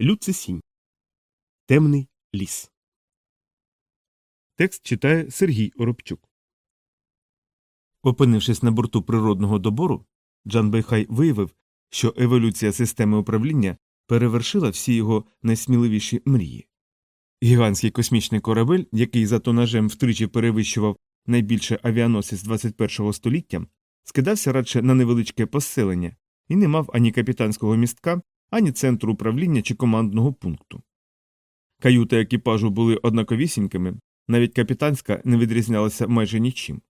Люцисінь. Темний ліс. Текст читає Сергій Оробчук. Опинившись на борту природного добору, Джан Бейхай виявив, що еволюція системи управління перевершила всі його найсміливіші мрії. Гігантський космічний корабель, який за тонажем втричі перевищував найбільше авіаносець 21 століття, скидався радше на невеличке поселення і не мав ані капітанського містка, ані центру управління чи командного пункту. Каюти екіпажу були однаковісінькими, навіть капітанська не відрізнялася майже нічим.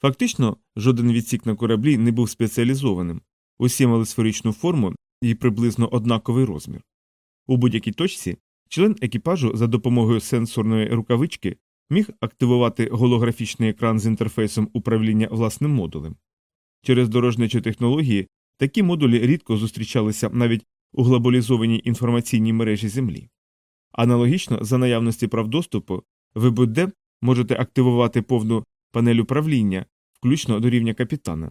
Фактично, жоден відсік на кораблі не був спеціалізованим, усі мали сферичну форму і приблизно однаковий розмір. У будь-якій точці член екіпажу за допомогою сенсорної рукавички міг активувати голографічний екран з інтерфейсом управління власним модулем. Через дорожничі технології такі модулі рідко зустрічалися навіть у глобалізованій інформаційній мережі Землі. Аналогічно, за наявності прав доступу, ви будь-де можете активувати повну панель управління, включно до рівня капітана.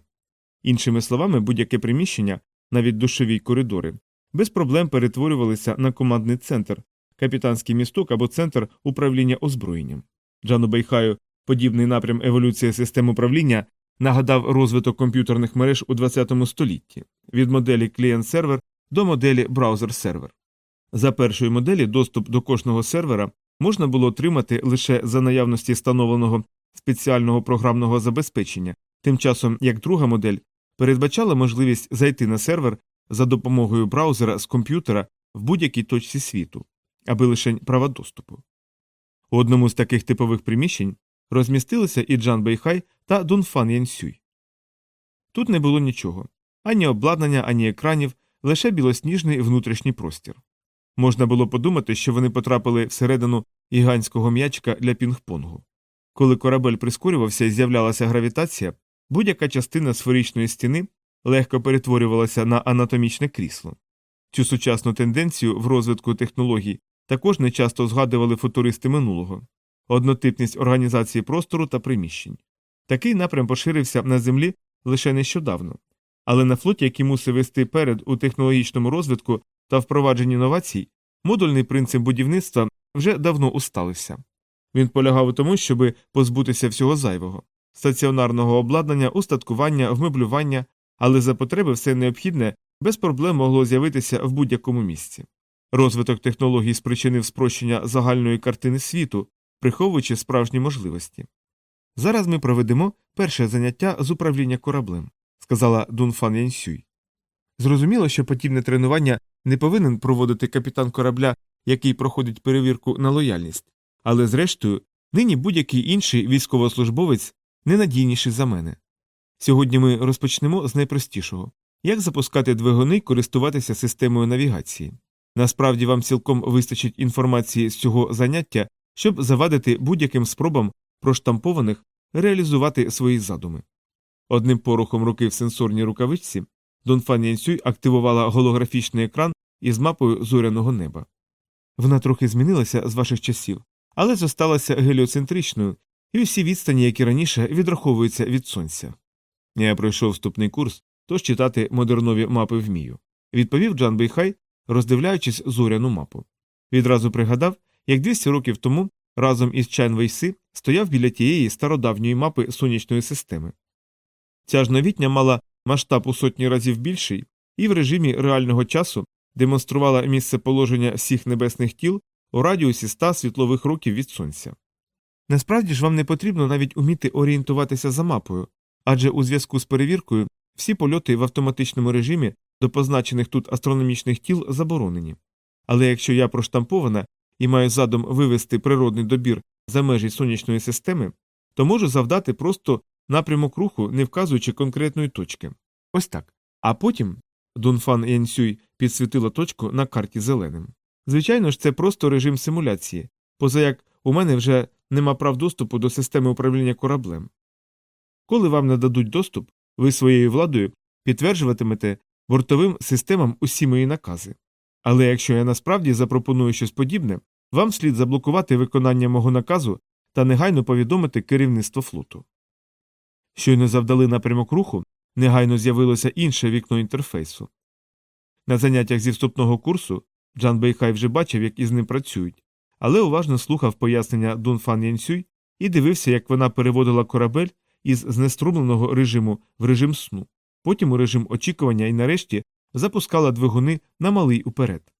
Іншими словами, будь-яке приміщення, навіть душові коридори, без проблем перетворювалися на командний центр, капітанський місток або центр управління озброєнням. Джану Бейхаю подібний напрям еволюції систем управління нагадав розвиток комп'ютерних мереж у ХХ столітті від моделі клієнт-сервер до моделі браузер-сервер. За першої моделі доступ до кожного сервера можна було отримати лише за наявності встановленого спеціального програмного забезпечення, тим часом як друга модель передбачала можливість зайти на сервер за допомогою браузера з комп'ютера в будь-якій точці світу, аби лише права доступу. У одному з таких типових приміщень розмістилися і Джан Бейхай та Дунфан Янсюй. Тут не було нічого ані обладнання, ані екранів, лише білосніжний внутрішній простір. Можна було подумати, що вони потрапили всередину гігантського м'ячка для пінг-понгу. Коли корабель прискорювався і з'являлася гравітація, будь-яка частина сферичної стіни легко перетворювалася на анатомічне крісло. Цю сучасну тенденцію в розвитку технологій також нечасто згадували футуристи минулого однотипність організації простору та приміщень. Такий напрям поширився на землі лише нещодавно, але на флоті, який мусив вести перед у технологічному розвитку та впровадженні новацій, модульний принцип будівництва вже давно усталився. Він полягав у тому, щоб позбутися всього зайвого стаціонарного обладнання, устаткування, вмеблювання, але за потреби все необхідне без проблем могло з'явитися в будь-якому місці. Розвиток технологій спричинив спрощення загальної картини світу, приховуючи справжні можливості. Зараз ми проведемо перше заняття з управління кораблем, сказала Дунфан Янсюй. Зрозуміло, що подібне тренування не повинен проводити капітан корабля, який проходить перевірку на лояльність, але, зрештою, нині будь-який інший військовослужбовець ненадійніший за мене. Сьогодні ми розпочнемо з найпростішого як запускати двигуни і користуватися системою навігації. Насправді вам цілком вистачить інформації з цього заняття, щоб завадити будь-яким спробам проштампованих реалізувати свої задуми. Одним порухом руки в сенсорній рукавичці Донфан Янсюй активувала голографічний екран із мапою зоряного неба. Вона трохи змінилася з ваших часів, але зосталася геліоцентричною, і усі відстані, які раніше відраховуються від сонця. Я пройшов вступний курс, тож читати модернові мапи вмію, відповів Джан Бейхай, роздивляючись зоряну мапу. Відразу пригадав, як 200 років тому разом із Чан Вейси стояв біля тієї стародавньої мапи сонячної системи. Ця ж новітня мала масштаб у сотні разів більший і в режимі реального часу демонструвала місце положення всіх небесних тіл у радіусі 100 світлових років від сонця. Насправді ж вам не потрібно навіть уміти орієнтуватися за мапою, адже у зв'язку з перевіркою всі польоти в автоматичному режимі до позначених тут астрономічних тіл заборонені. Але якщо я проштампована і маю задум вивести природний добір за межі сонячної системи, то можу завдати просто напрямок руху, не вказуючи конкретної точки. Ось так. А потім Дунфан Янсюй підсвітила точку на карті зеленим. Звичайно ж, це просто режим симуляції, поза як у мене вже нема прав доступу до системи управління кораблем. Коли вам нададуть доступ, ви своєю владою підтверджуватимете бортовим системам усі мої накази. Але якщо я насправді запропоную щось подібне, вам слід заблокувати виконання мого наказу та негайно повідомити керівництво флоту. Щойно завдали напрямок руху, негайно з'явилося інше вікно інтерфейсу. На заняттях зі вступного курсу Джан Бейхай вже бачив, як із ним працюють, але уважно слухав пояснення Дун Фан Янсюй і дивився, як вона переводила корабель із знеструмленого режиму в режим сну, потім у режим очікування і нарешті запускала двигуни на малий уперед.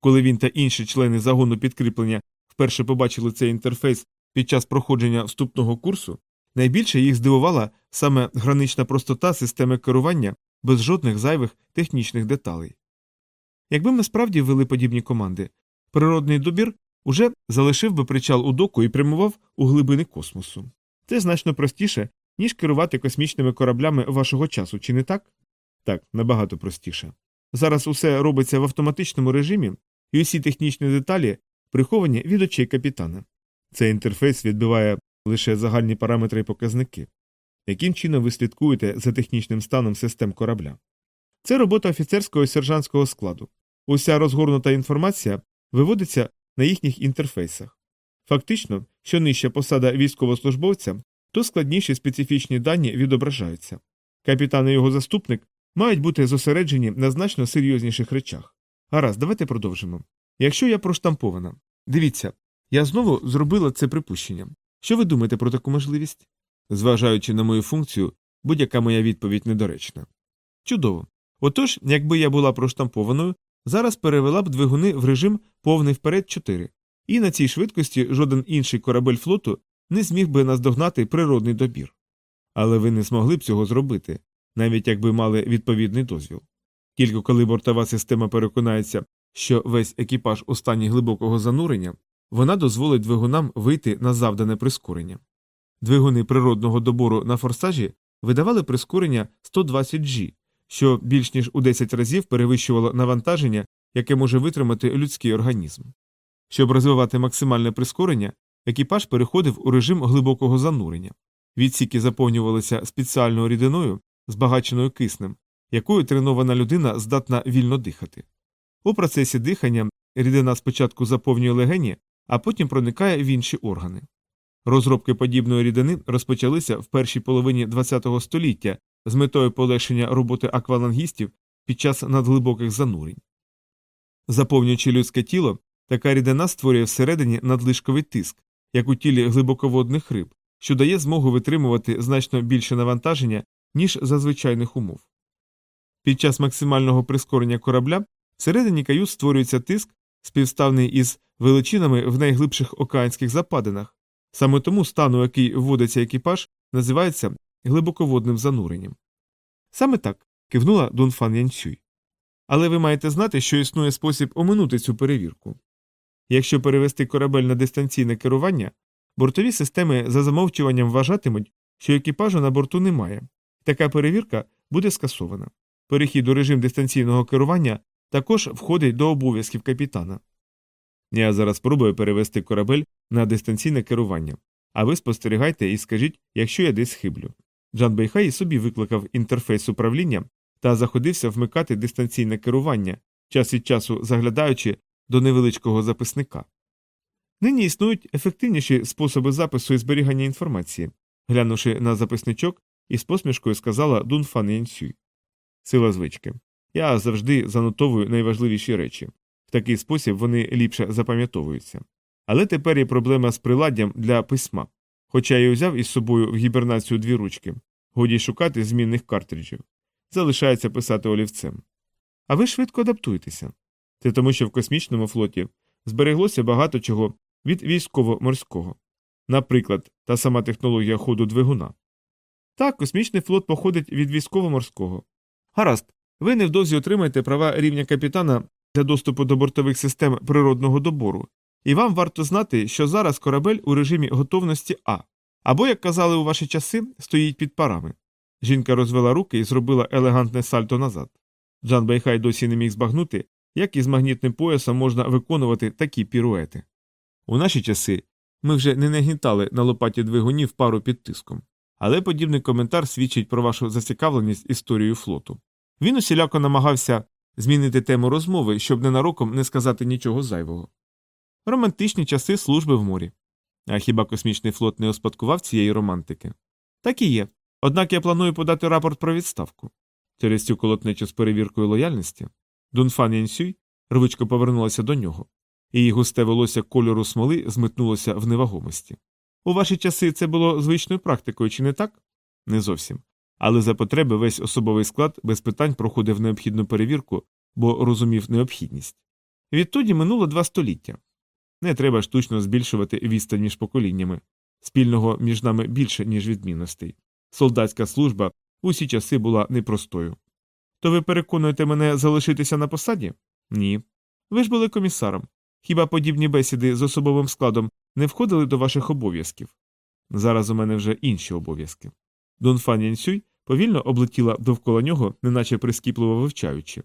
Коли він та інші члени загону підкріплення вперше побачили цей інтерфейс під час проходження вступного курсу, найбільше їх здивувала саме гранична простота системи керування без жодних зайвих технічних деталей. Якби ми справді ввели подібні команди, природний добір уже залишив би причал у доку і прямував у глибини космосу. Це значно простіше, ніж керувати космічними кораблями вашого часу, чи не так? Так, набагато простіше. Зараз усе робиться в автоматичному режимі, і усі технічні деталі приховані від очей капітана. Цей інтерфейс відбиває лише загальні параметри і показники. Яким чином ви слідкуєте за технічним станом систем корабля? Це робота офіцерського і сержантського складу. Уся розгорнута інформація виводиться на їхніх інтерфейсах. Фактично, що нижча посада військовослужбовця, то складніші специфічні дані відображаються. Капітан і його заступник мають бути зосереджені на значно серйозніших речах. Гаразд, давайте продовжимо. Якщо я проштампована, дивіться, я знову зробила це припущення. Що ви думаєте про таку можливість? Зважаючи на мою функцію, будь-яка моя відповідь недоречна. Чудово. Отож, якби я була проштампованою, зараз перевела б двигуни в режим повний вперед 4, і на цій швидкості жоден інший корабель флоту не зміг би наздогнати природний добір. Але ви не змогли б цього зробити, навіть якби мали відповідний дозвіл. Тільки коли бортова система переконається, що весь екіпаж у стані глибокого занурення, вона дозволить двигунам вийти на завдане прискорення. Двигуни природного добору на форсажі видавали прискорення 120 G, що більш ніж у 10 разів перевищувало навантаження, яке може витримати людський організм. Щоб розвивати максимальне прискорення, екіпаж переходив у режим глибокого занурення. Відсіки заповнювалися спеціальною рідиною, збагаченою киснем, якою тренована людина здатна вільно дихати. У процесі дихання рідина спочатку заповнює легені, а потім проникає в інші органи. Розробки подібної рідини розпочалися в першій половині ХХ століття з метою полегшення роботи аквалангістів під час надглибоких занурень. Заповнюючи людське тіло, така рідина створює всередині надлишковий тиск, як у тілі глибоководних риб, що дає змогу витримувати значно більше навантаження, ніж за звичайних умов. Під час максимального прискорення корабля всередині кают створюється тиск, співставний із величинами в найглибших океанських западинах, саме тому стан, у який вводиться екіпаж, називається глибоководним зануренням. Саме так кивнула Дунфан Янцюй. Але ви маєте знати, що існує спосіб оминути цю перевірку. Якщо перевести корабель на дистанційне керування, бортові системи за замовчуванням вважатимуть, що екіпажу на борту немає. Така перевірка буде скасована. Перехід у режим дистанційного керування також входить до обов'язків капітана. Я зараз спробую перевести корабель на дистанційне керування, а ви спостерігайте і скажіть, якщо я десь хиблю. Джан Бейхай собі викликав інтерфейс управління та заходився вмикати дистанційне керування, час від часу заглядаючи до невеличкого записника. Нині існують ефективніші способи запису і зберігання інформації, глянувши на записничок із посмішкою сказала Дун Фан Янсюй. Сила звички. Я завжди занотовую найважливіші речі. В такий спосіб вони ліпше запам'ятовуються. Але тепер є проблема з приладдям для письма. Хоча я узяв із собою в гібернацію дві ручки, годі шукати змінних картриджів. Залишається писати олівцем. А ви швидко адаптуєтеся. Це тому, що в космічному флоті збереглося багато чого від військово-морського. Наприклад, та сама технологія ходу двигуна. Так, космічний флот походить від військово-морського. Гаразд, ви невдовзі отримаєте права рівня капітана для доступу до бортових систем природного добору, і вам варто знати, що зараз корабель у режимі готовності А, або, як казали у ваші часи, стоїть під парами. Жінка розвела руки і зробила елегантне сальто назад. Джан Байхай досі не міг збагнути, як із магнітним поясом можна виконувати такі піруети. У наші часи ми вже не нагнітали на лопаті двигунів пару під тиском, але подібний коментар свідчить про вашу зацікавленість історією флоту. Він усіляко намагався змінити тему розмови, щоб ненароком не сказати нічого зайвого. Романтичні часи служби в морі. А хіба космічний флот не успадкував цієї романтики? Так і є. Однак я планую подати рапорт про відставку. Через цю колотнечу з перевіркою лояльності Дунфан Янсюй Рвичко повернулася до нього. Її густе волосся кольору смоли змитнулося в невагомості. У ваші часи це було звичною практикою, чи не так? Не зовсім. Але за потреби весь особовий склад без питань проходив необхідну перевірку, бо розумів необхідність. Відтоді минуло два століття. Не треба штучно збільшувати відстань між поколіннями. Спільного між нами більше, ніж відмінностей. Солдатська служба усі часи була непростою. То ви переконуєте мене залишитися на посаді? Ні. Ви ж були комісаром. Хіба подібні бесіди з особовим складом не входили до ваших обов'язків? Зараз у мене вже інші обов'язки. Дон Фан Янсюй повільно облетіла довкола нього, неначе прискіпливо вивчаючи.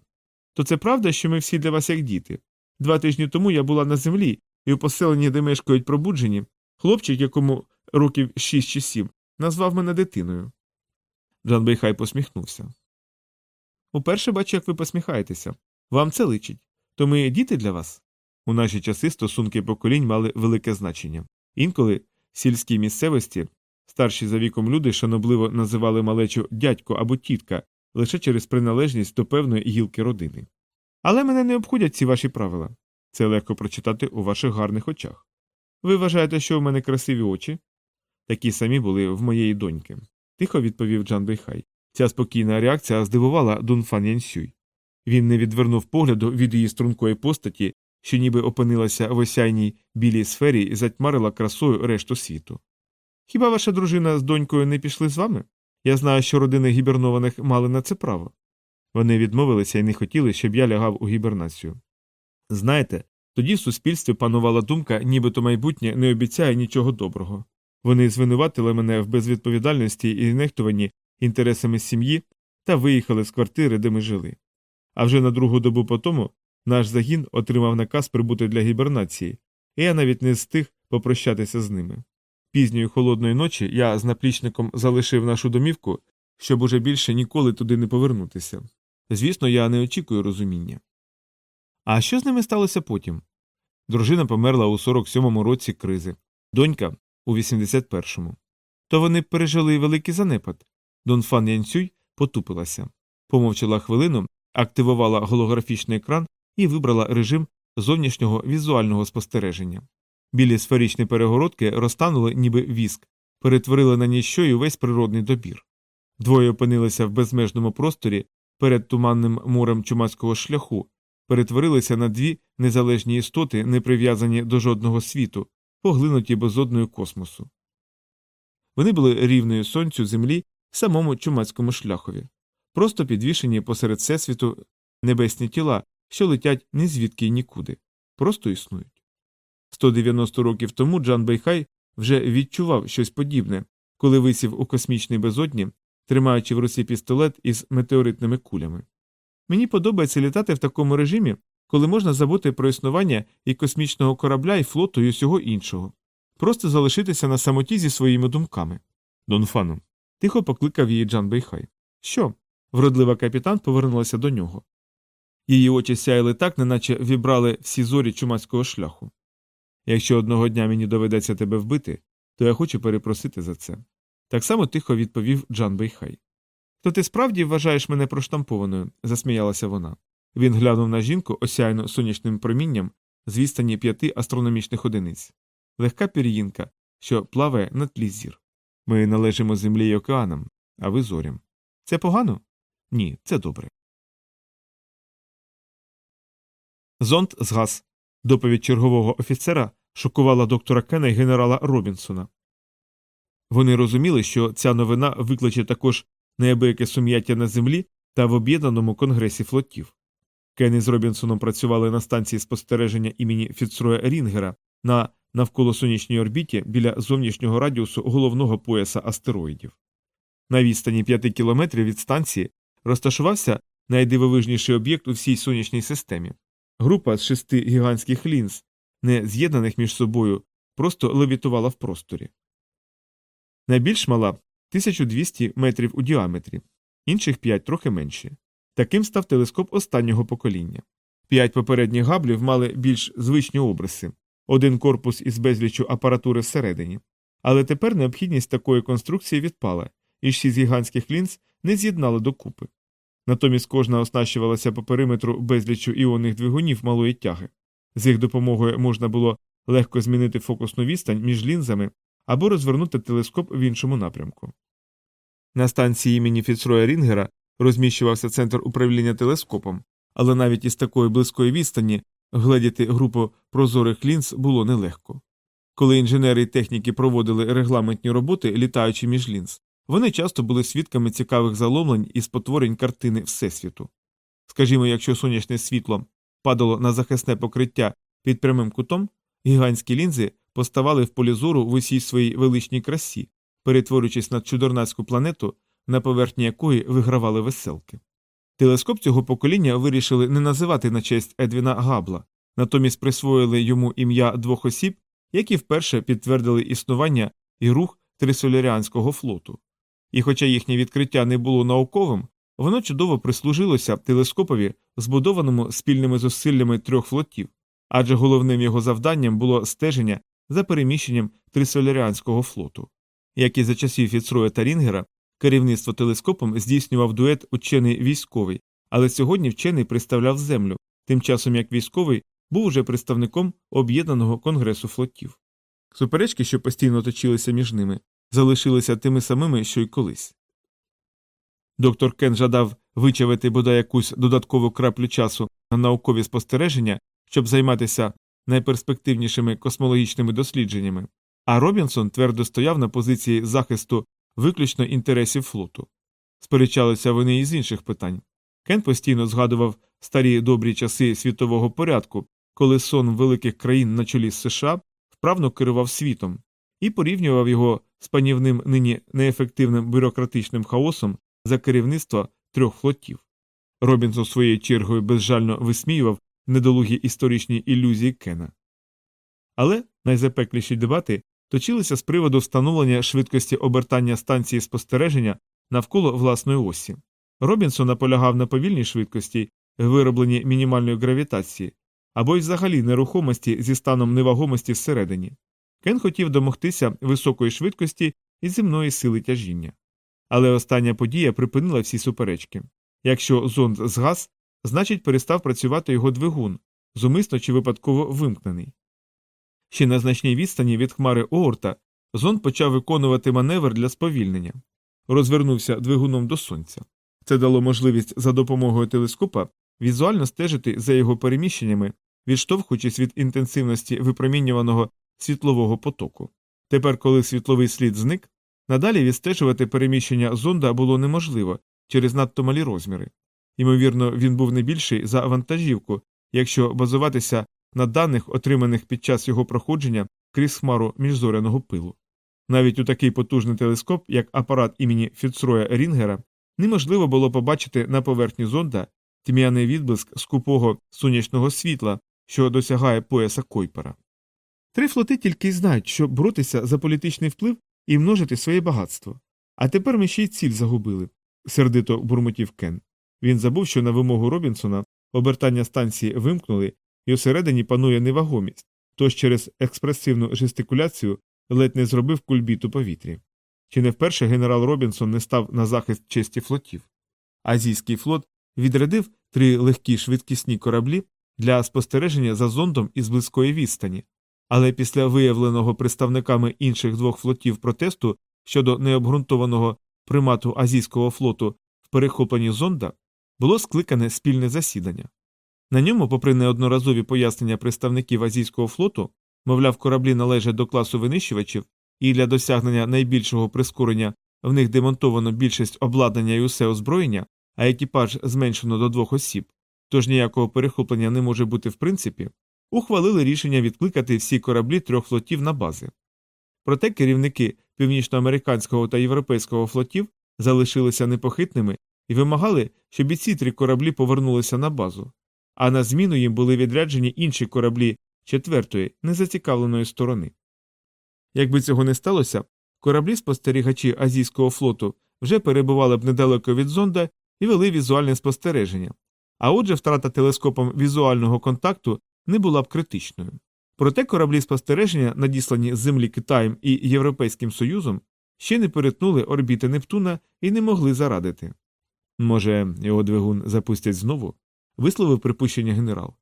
То це правда, що ми всі для вас як діти. Два тижні тому я була на землі, і у поселенні, де мешкають пробуджені, хлопчик, якому років шість чи сім, назвав мене дитиною. Джан Бейхай посміхнувся. Уперше бачу, як ви посміхаєтеся. Вам це личить. То ми діти для вас? У наші часи стосунки поколінь мали велике значення. Інколи в сільській місцевості старші за віком люди шанобливо називали малечу дядько або тітка лише через приналежність до певної гілки родини. Але мене не обходять ці ваші правила. Це легко прочитати у ваших гарних очах. Ви вважаєте, що в мене красиві очі? Такі самі були в моєї доньки, тихо відповів Джан Бейхай. Ця спокійна реакція здивувала Дунфан Янсюй. Він не відвернув погляду від її стрункої постаті, що ніби опинилася в осяйній білій сфері і затьмарила красою решту світу. Хіба ваша дружина з донькою не пішли з вами? Я знаю, що родини гібернованих мали на це право. Вони відмовилися і не хотіли, щоб я лягав у гібернацію. Знаєте, тоді в суспільстві панувала думка, нібито майбутнє не обіцяє нічого доброго. Вони звинуватили мене в безвідповідальності і нехтуванні інтересами сім'ї та виїхали з квартири, де ми жили. А вже на другу добу по тому наш загін отримав наказ прибути для гібернації, і я навіть не встиг попрощатися з ними. Пізньої холодної ночі я з наплічником залишив нашу домівку, щоб уже більше ніколи туди не повернутися. Звісно, я не очікую розуміння. А що з ними сталося потім? Дружина померла у 47-му році кризи, донька у 81-му. То вони пережили великий занепад. Донфан Янцюй потупилася, помовчала хвилину, активувала голографічний екран і вибрала режим зовнішнього візуального спостереження. Білі сферичні перегородки розтанули, ніби віск, перетворили на ніщо і увесь природний добір. Двоє опинилися в безмежному просторі перед туманним морем чумацького шляху, перетворилися на дві незалежні істоти, не прив'язані до жодного світу, поглинуті безодною космосу. Вони були рівною сонцю землі самому чумацькому шляхові, просто підвішені посеред всесвіту небесні тіла, що летять ні звідки й нікуди, просто існують. 190 років тому Джан Бейхай вже відчував щось подібне, коли висів у космічній безодні, тримаючи в руці пістолет із метеоритними кулями. Мені подобається літати в такому режимі, коли можна забути про існування і космічного корабля, і флоту, і усього іншого, просто залишитися на самоті зі своїми думками. Донфану. Тихо покликав її Джан Бейхай. Що? Вродлива капітан повернулася до нього. Її очі сяяли так, неначе вібрали всі зорі чумацького шляху. Якщо одного дня мені доведеться тебе вбити, то я хочу перепросити за це. Так само тихо відповів Джан Бейхай. То ти справді вважаєш мене проштампованою, засміялася вона. Він глянув на жінку, осяйну сонячним промінням з відстані п'яти астрономічних одиниць. Легка пір'їнка, що плаває на тлі зір. Ми належимо землі й океанам, а ви зорям. Це погано? Ні, це добре. Зонт згас. Доповідь чергового офіцера шокувала доктора Кена і генерала Робінсона. Вони розуміли, що ця новина викличе також неабияке сум'яття на землі та в об'єднаному конгресі флотів. Кен із Робінсоном працювали на станції спостереження імені Фіцроя Рінгера на навколосонячній орбіті біля зовнішнього радіусу головного пояса астероїдів. На відстані 5 кілометрів від станції розташувався найдивовижніший об'єкт у всій сонячній системі група з шести гігантських лінз, не з'єднаних між собою, просто левітувала в просторі. Найбільш мала 1200 метрів у діаметрі, інших 5 трохи менші. Таким став телескоп останнього покоління. П'ять попередніх габлів мали більш звичні обриси, один корпус із безлічу апаратури всередині. Але тепер необхідність такої конструкції відпала, і шість гігантських лінз не з'єднали докупи. Натомість кожна оснащувалася по периметру безлічу іонних двигунів малої тяги. З їх допомогою можна було легко змінити фокусну відстань між лінзами або розвернути телескоп в іншому напрямку. На станції імені Фіцроя Рінгера розміщувався центр управління телескопом, але навіть із такої близької відстані гледіти групу прозорих лінз було нелегко. Коли інженери і техніки проводили регламентні роботи, літаючи між лінз, вони часто були свідками цікавих заломлень і спотворень картини Всесвіту. Скажімо, якщо сонячне світло падало на захисне покриття під прямим кутом, гігантські лінзи поставали в полі зору в усій своїй величній красі, перетворюючись на чудернацьку планету, на поверхні якої вигравали веселки. Телескоп цього покоління вирішили не називати на честь Едвіна Габла, натомість присвоїли йому ім'я двох осіб, які вперше підтвердили існування і рух трисоляріанського флоту. І хоча їхнє відкриття не було науковим, воно чудово прислужилося телескопові, збудованому спільними зусиллями трьох флотів, адже головним його завданням було стеження за переміщенням трисоляріанського флоту. Як і за часів Фіцроя та Рінгера, керівництво телескопом здійснював дует учений військовий, але сьогодні вчений представляв землю, тим часом як військовий був уже представником об'єднаного конгресу флотів. Суперечки, що постійно точилися між ними, залишилися тими самими, що й колись. Доктор Кен жадав вичавити бодай якусь додаткову краплю часу на наукові спостереження, щоб займатися найперспективнішими космологічними дослідженнями, а Робінсон твердо стояв на позиції захисту виключно інтересів флоту. Сперечалися вони і з інших питань. Кен постійно згадував старі добрі часи світового порядку, коли сон великих країн на чолі з США вправно керував світом, і порівнював його з панівним нині неефективним бюрократичним хаосом за керівництва трьох флотів. Робінсон своєю чергою безжально висміював недолугі історичні ілюзії Кена. Але найзапекліші дебати точилися з приводу встановлення швидкості обертання станції спостереження навколо власної осі. Робінсон наполягав на повільній швидкості, виробленні мінімальної гравітації, або й взагалі нерухомості зі станом невагомості всередині. Кен хотів домогтися високої швидкості і земної сили тяжіння. Але остання подія припинила всі суперечки. Якщо зонд згас, значить перестав працювати його двигун, зумисно чи випадково вимкнений. Ще на значній відстані від хмари Оорта зонд почав виконувати маневр для сповільнення, розвернувся двигуном до сонця. Це дало можливість за допомогою телескопа візуально стежити за його переміщеннями, відштовхуючись від інтенсивності випромінюваного світлового потоку. Тепер, коли світловий слід зник, надалі відстежувати переміщення зонда було неможливо через надто малі розміри. Ймовірно, він був не більший за вантажівку, якщо базуватися на даних, отриманих під час його проходження крізь хмару міжзоряного пилу. Навіть у такий потужний телескоп, як апарат імені Фіцроя Рінгера, неможливо було побачити на поверхні зонда тьмяний відблиск скупого сонячного світла, що досягає пояса Койпера. Три флоти тільки й знають, що боротися за політичний вплив і множити своє багатство. А тепер ми ще й ціль загубили, сердито бурмотів Кен. Він забув, що на вимогу Робінсона обертання станції вимкнули, і усередині панує невагомість, тож через експресивну жестикуляцію ледь не зробив кульбіт у повітрі. Чи не вперше генерал Робінсон не став на захист честі флотів? Азійський флот відрядив три легкі швидкісні кораблі для спостереження за зондом із близької відстані, але після виявленого представниками інших двох флотів протесту щодо необґрунтованого примату азійського флоту в перехопленні зонда було скликане спільне засідання. На ньому, попри неодноразові пояснення представників азійського флоту, мовляв, кораблі належать до класу винищувачів, і для досягнення найбільшого прискорення в них демонтовано більшість обладнання і усе озброєння, а екіпаж зменшено до двох осіб, тож ніякого перехоплення не може бути в принципі, ухвалили рішення відкликати всі кораблі трьох флотів на бази. Проте керівники північноамериканського та європейського флотів залишилися непохитними і вимагали, щоб і ці три кораблі повернулися на базу, а на зміну їм були відряджені інші кораблі четвертої, незацікавленої сторони. Якби цього не сталося, кораблі спостерігачі азійського флоту вже перебували б недалеко від зонда і вели візуальне спостереження, а отже, втрата телескопом візуального контакту не була б критичною. Проте кораблі спостереження, надіслані з землі Китаєм і Європейським Союзом, ще не перетнули орбіти Нептуна і не могли зарадити. Може, його двигун запустять знову? Висловив припущення генерал.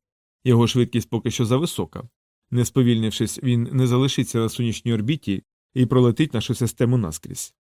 Його швидкість поки що зависока. Не сповільнившись, він не залишиться на сонячній орбіті і пролетить нашу систему наскрізь.